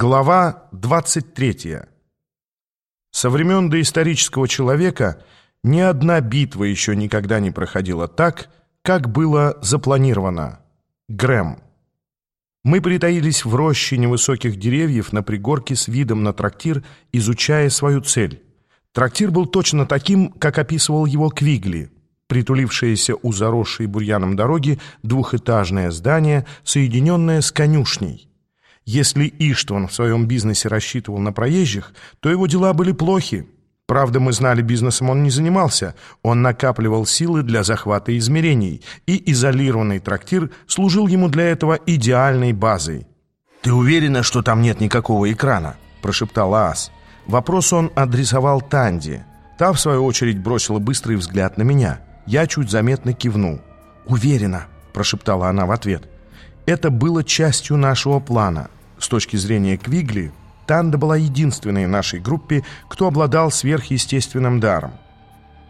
Глава 23. Со времен доисторического человека ни одна битва еще никогда не проходила так, как было запланировано. Грэм. Мы притаились в роще невысоких деревьев на пригорке с видом на трактир, изучая свою цель. Трактир был точно таким, как описывал его Квигли. Притулившееся у заросшей бурьяном дороги двухэтажное здание, соединенное с конюшней. Если Иштван в своем бизнесе рассчитывал на проезжих, то его дела были плохи. Правда, мы знали, бизнесом он не занимался. Он накапливал силы для захвата измерений, и изолированный трактир служил ему для этого идеальной базой. «Ты уверена, что там нет никакого экрана?» – прошептал Аас. Вопрос он адресовал Танди. Та, в свою очередь, бросила быстрый взгляд на меня. Я чуть заметно кивнул. «Уверена», – прошептала она в ответ. Это было частью нашего плана – с точки зрения Квигли, Танда была единственной в нашей группе, кто обладал сверхъестественным даром.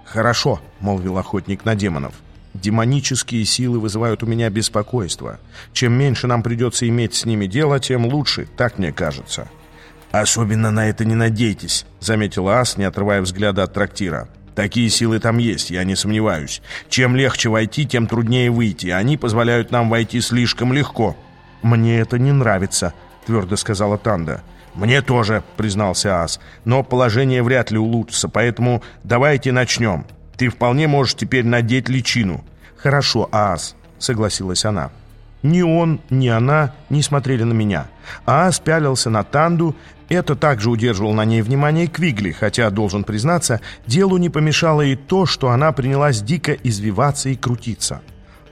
«Хорошо», — молвил охотник на демонов. «Демонические силы вызывают у меня беспокойство. Чем меньше нам придется иметь с ними дело, тем лучше, так мне кажется». «Особенно на это не надейтесь», — заметил Ас, не отрывая взгляда от трактира. «Такие силы там есть, я не сомневаюсь. Чем легче войти, тем труднее выйти. Они позволяют нам войти слишком легко». «Мне это не нравится», твердо сказала Танда. «Мне тоже», — признался Ас, «но положение вряд ли улучшится, поэтому давайте начнем. Ты вполне можешь теперь надеть личину». «Хорошо, Ас», — согласилась она. Ни он, ни она не смотрели на меня. Аас пялился на Танду, это также удерживал на ней внимание Квигли, хотя, должен признаться, делу не помешало и то, что она принялась дико извиваться и крутиться.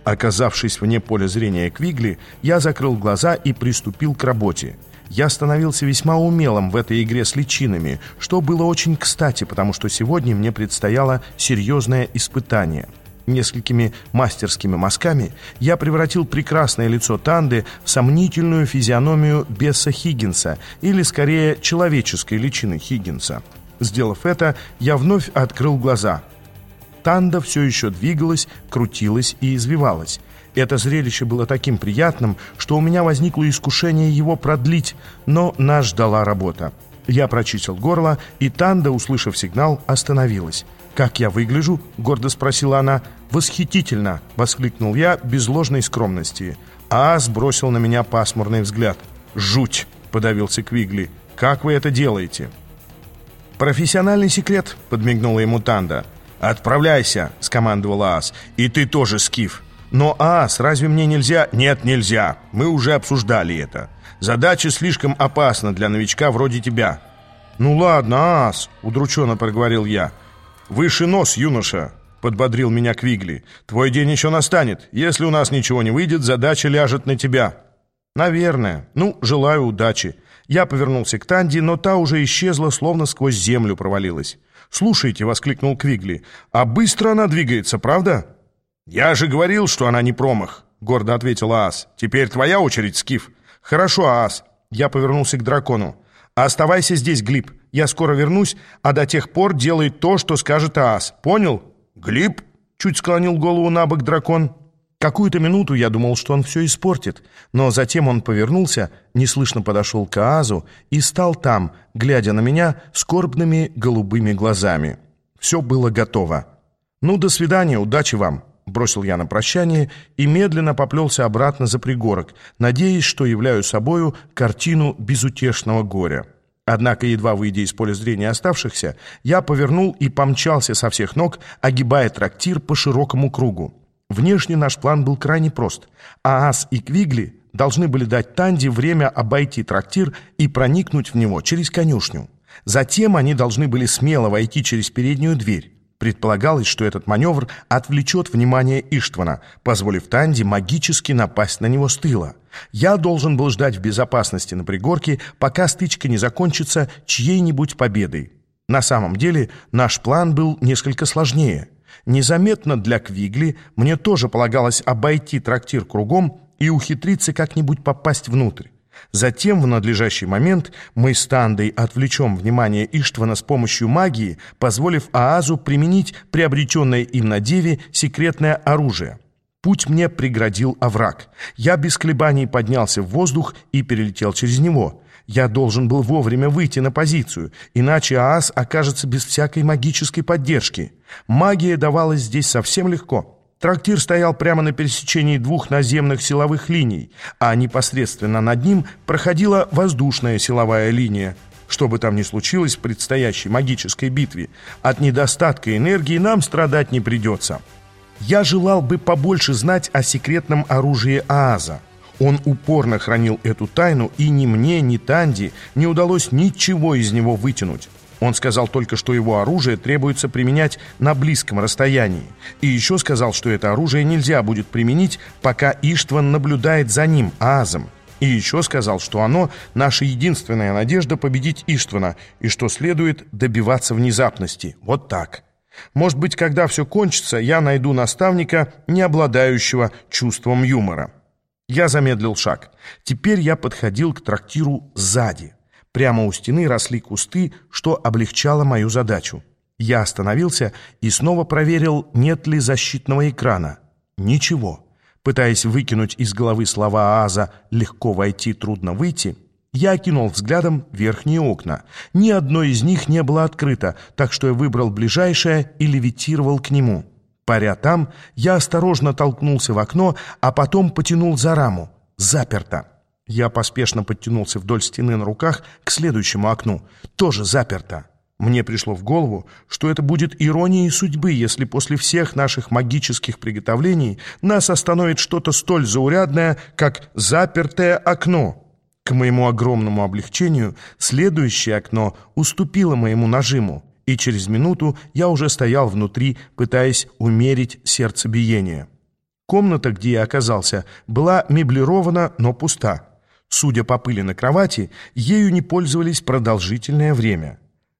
Оказавшись вне поля зрения Квигли, я закрыл глаза и приступил к работе. Я становился весьма умелым в этой игре с личинами, что было очень кстати, потому что сегодня мне предстояло серьезное испытание. Несколькими мастерскими мазками я превратил прекрасное лицо Танды в сомнительную физиономию Бесса Хиггинса, или скорее человеческой личины Хиггинса. Сделав это, я вновь открыл глаза – Танда все еще двигалась, крутилась и извивалась. Это зрелище было таким приятным, что у меня возникло искушение его продлить, но нас ждала работа. Я прочистил горло, и Танда, услышав сигнал, остановилась. «Как я выгляжу?» — гордо спросила она. «Восхитительно!» — воскликнул я без ложной скромности. А сбросил на меня пасмурный взгляд. «Жуть!» — подавился Квигли. «Как вы это делаете?» «Профессиональный секрет», — подмигнула ему Танда. «Отправляйся!» — скомандовал Аас. «И ты тоже, Скиф!» «Но, Аас, разве мне нельзя?» «Нет, нельзя. Мы уже обсуждали это. Задача слишком опасна для новичка вроде тебя». «Ну ладно, Аас!» — удрученно проговорил я. «Выше нос, юноша!» — подбодрил меня Квигли. «Твой день еще настанет. Если у нас ничего не выйдет, задача ляжет на тебя». «Наверное. Ну, желаю удачи». Я повернулся к Танди, но та уже исчезла, словно сквозь землю провалилась. «Слушайте», — воскликнул Квигли, — «а быстро она двигается, правда?» «Я же говорил, что она не промах», — гордо ответил Аас. «Теперь твоя очередь, Скиф». «Хорошо, Аас». Я повернулся к дракону. «Оставайся здесь, Глиб. Я скоро вернусь, а до тех пор делай то, что скажет Аас. Понял?» «Глиб?» — чуть склонил голову на бок дракон. Какую-то минуту я думал, что он все испортит, но затем он повернулся, неслышно подошел к Аазу и стал там, глядя на меня скорбными голубыми глазами. Все было готово. «Ну, до свидания, удачи вам!» Бросил я на прощание и медленно поплелся обратно за пригорок, надеясь, что являю собою картину безутешного горя. Однако, едва выйдя из поля зрения оставшихся, я повернул и помчался со всех ног, огибая трактир по широкому кругу. Внешне наш план был крайне прост. Аас и Квигли должны были дать Танди время обойти трактир и проникнуть в него через конюшню. Затем они должны были смело войти через переднюю дверь. Предполагалось, что этот маневр отвлечет внимание Иштвана, позволив Танди магически напасть на него с тыла. Я должен был ждать в безопасности на пригорке, пока стычка не закончится чьей-нибудь победой. На самом деле наш план был несколько сложнее – Незаметно для Квигли мне тоже полагалось обойти трактир кругом и ухитриться как-нибудь попасть внутрь. Затем, в надлежащий момент, мы с Тандой отвлечем внимание Иштвана с помощью магии, позволив Аазу применить приобретенное им на Деве секретное оружие. Путь мне преградил овраг. Я без колебаний поднялся в воздух и перелетел через него. Я должен был вовремя выйти на позицию, иначе ААС окажется без всякой магической поддержки. Магия давалась здесь совсем легко. Трактир стоял прямо на пересечении двух наземных силовых линий, а непосредственно над ним проходила воздушная силовая линия. Что бы там ни случилось в предстоящей магической битве, от недостатка энергии нам страдать не придется. Я желал бы побольше знать о секретном оружии Ааза. Он упорно хранил эту тайну, и ни мне, ни Танди не удалось ничего из него вытянуть. Он сказал только, что его оружие требуется применять на близком расстоянии. И еще сказал, что это оружие нельзя будет применить, пока Иштван наблюдает за ним, Аазом. И еще сказал, что оно – наша единственная надежда победить Иштвана, и что следует добиваться внезапности. Вот так. Может быть, когда все кончится, я найду наставника, не обладающего чувством юмора. Я замедлил шаг. Теперь я подходил к трактиру сзади. Прямо у стены росли кусты, что облегчало мою задачу. Я остановился и снова проверил, нет ли защитного экрана. Ничего. Пытаясь выкинуть из головы слова Ааза «легко войти, трудно выйти», я окинул взглядом верхние окна. Ни одно из них не было открыто, так что я выбрал ближайшее и левитировал к нему. Паря там, я осторожно толкнулся в окно, а потом потянул за раму. Заперто. Я поспешно подтянулся вдоль стены на руках к следующему окну. Тоже заперто. Мне пришло в голову, что это будет иронией судьбы, если после всех наших магических приготовлений нас остановит что-то столь заурядное, как запертое окно. К моему огромному облегчению следующее окно уступило моему нажиму, и через минуту я уже стоял внутри, пытаясь умерить сердцебиение. Комната, где я оказался, была меблирована, но пуста. Судя по пыли на кровати, ею не пользовались продолжительное время.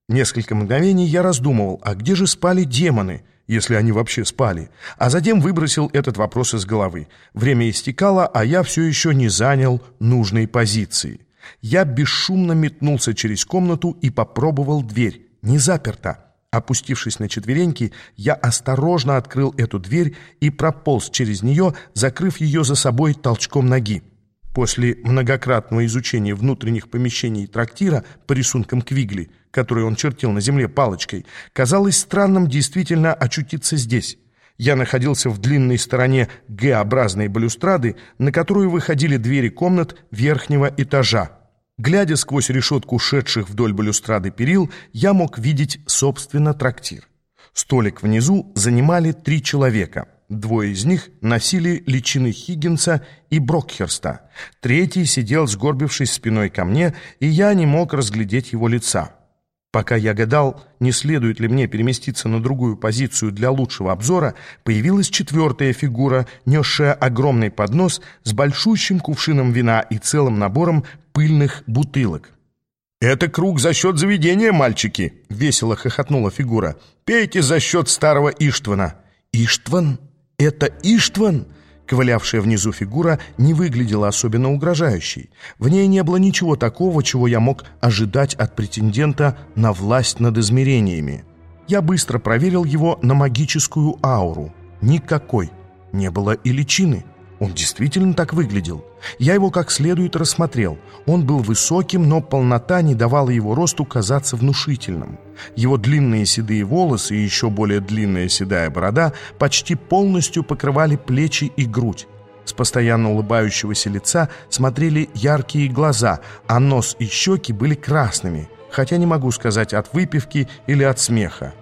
Несколько мгновений я раздумывал, а где же спали демоны — если они вообще спали, а затем выбросил этот вопрос из головы. Время истекало, а я все еще не занял нужной позиции. Я бесшумно метнулся через комнату и попробовал дверь. Не заперта. Опустившись на четвереньки, я осторожно открыл эту дверь и прополз через нее, закрыв ее за собой толчком ноги. После многократного изучения внутренних помещений трактира по рисункам Квигли, которые он чертил на земле палочкой, казалось странным действительно очутиться здесь. Я находился в длинной стороне Г-образной балюстрады, на которую выходили двери комнат верхнего этажа. Глядя сквозь решетку шедших вдоль балюстрады перил, я мог видеть, собственно, трактир. Столик внизу занимали три человека — Двое из них носили личины Хиггинса и Брокхерста. Третий сидел, сгорбившись спиной ко мне, и я не мог разглядеть его лица. Пока я гадал, не следует ли мне переместиться на другую позицию для лучшего обзора, появилась четвертая фигура, несшая огромный поднос с большущим кувшином вина и целым набором пыльных бутылок. «Это круг за счет заведения, мальчики!» — весело хохотнула фигура. «Пейте за счет старого Иштвана!» «Иштван?» «Это Иштван?» Ковылявшая внизу фигура не выглядела особенно угрожающей. В ней не было ничего такого, чего я мог ожидать от претендента на власть над измерениями. Я быстро проверил его на магическую ауру. Никакой. Не было и личины. Он действительно так выглядел. Я его как следует рассмотрел. Он был высоким, но полнота не давала его росту казаться внушительным. Его длинные седые волосы и еще более длинная седая борода почти полностью покрывали плечи и грудь. С постоянно улыбающегося лица смотрели яркие глаза, а нос и щеки были красными, хотя не могу сказать от выпивки или от смеха.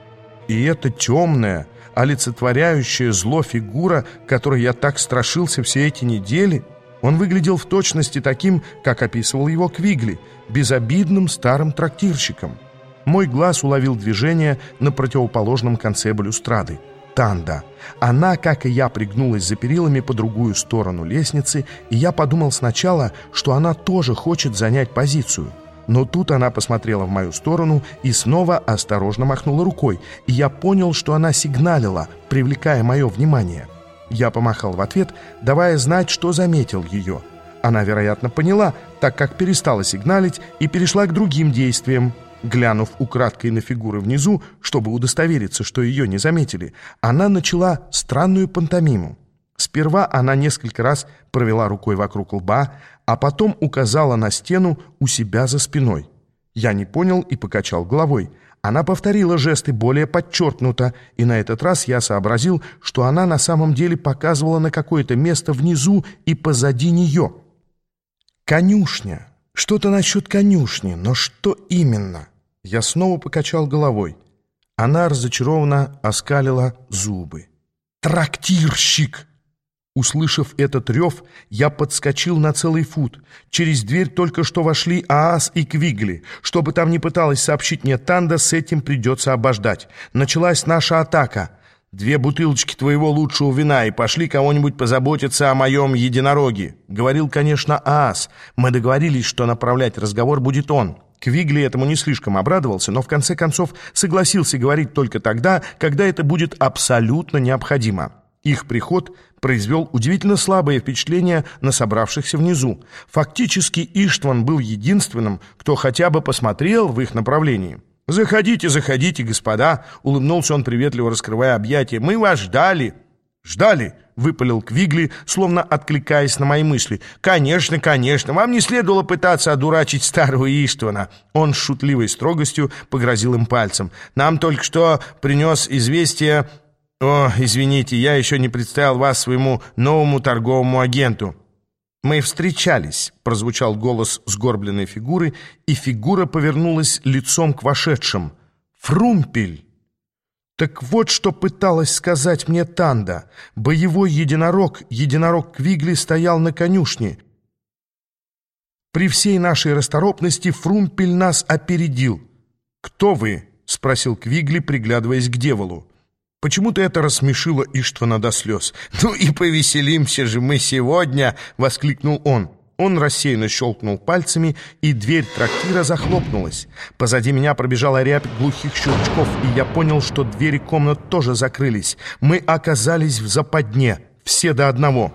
И это темное, олицетворяющая зло фигура, которой я так страшился все эти недели, он выглядел в точности таким, как описывал его Квигли, безобидным старым трактирщиком. Мой глаз уловил движение на противоположном конце балюстрады. Танда. Она, как и я, пригнулась за перилами по другую сторону лестницы, и я подумал сначала, что она тоже хочет занять позицию — но тут она посмотрела в мою сторону и снова осторожно махнула рукой, и я понял, что она сигналила, привлекая мое внимание. Я помахал в ответ, давая знать, что заметил ее. Она, вероятно, поняла, так как перестала сигналить и перешла к другим действиям. Глянув украдкой на фигуры внизу, чтобы удостовериться, что ее не заметили, она начала странную пантомиму. Сперва она несколько раз провела рукой вокруг лба, а потом указала на стену у себя за спиной. Я не понял и покачал головой. Она повторила жесты более подчеркнуто, и на этот раз я сообразил, что она на самом деле показывала на какое-то место внизу и позади нее. «Конюшня. Что-то насчет конюшни, но что именно?» Я снова покачал головой. Она разочарованно оскалила зубы. «Трактирщик!» Услышав этот рев, я подскочил на целый фут. Через дверь только что вошли Аас и Квигли. Что бы там ни пыталась сообщить мне Танда, с этим придется обождать. Началась наша атака. «Две бутылочки твоего лучшего вина и пошли кого-нибудь позаботиться о моем единороге», — говорил, конечно, Аас. Мы договорились, что направлять разговор будет он. Квигли этому не слишком обрадовался, но в конце концов согласился говорить только тогда, когда это будет абсолютно необходимо. Их приход произвел удивительно слабое впечатление на собравшихся внизу. Фактически Иштван был единственным, кто хотя бы посмотрел в их направлении. «Заходите, заходите, господа!» — улыбнулся он, приветливо раскрывая объятия. «Мы вас ждали!» «Ждали!» — выпалил Квигли, словно откликаясь на мои мысли. «Конечно, конечно! Вам не следовало пытаться одурачить старого Иштвана!» Он с шутливой строгостью погрозил им пальцем. «Нам только что принес известие «О, извините, я еще не представил вас своему новому торговому агенту». «Мы встречались», — прозвучал голос сгорбленной фигуры, и фигура повернулась лицом к вошедшим. «Фрумпель!» Так вот, что пыталась сказать мне Танда. Боевой единорог, единорог Квигли, стоял на конюшне. При всей нашей расторопности Фрумпель нас опередил. «Кто вы?» — спросил Квигли, приглядываясь к дьяволу. Почему-то это рассмешило Иштвана до слез. «Ну и повеселимся же мы сегодня!» — воскликнул он. Он рассеянно щелкнул пальцами, и дверь трактира захлопнулась. Позади меня пробежала рябь глухих щелчков, и я понял, что двери комнат тоже закрылись. Мы оказались в западне, все до одного.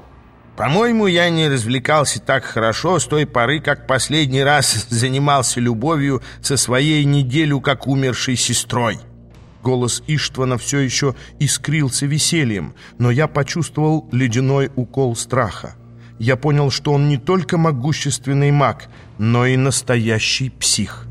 «По-моему, я не развлекался так хорошо с той поры, как последний раз занимался любовью со своей неделю как умершей сестрой». Голос Иштвана все еще искрился весельем, но я почувствовал ледяной укол страха. Я понял, что он не только могущественный маг, но и настоящий псих.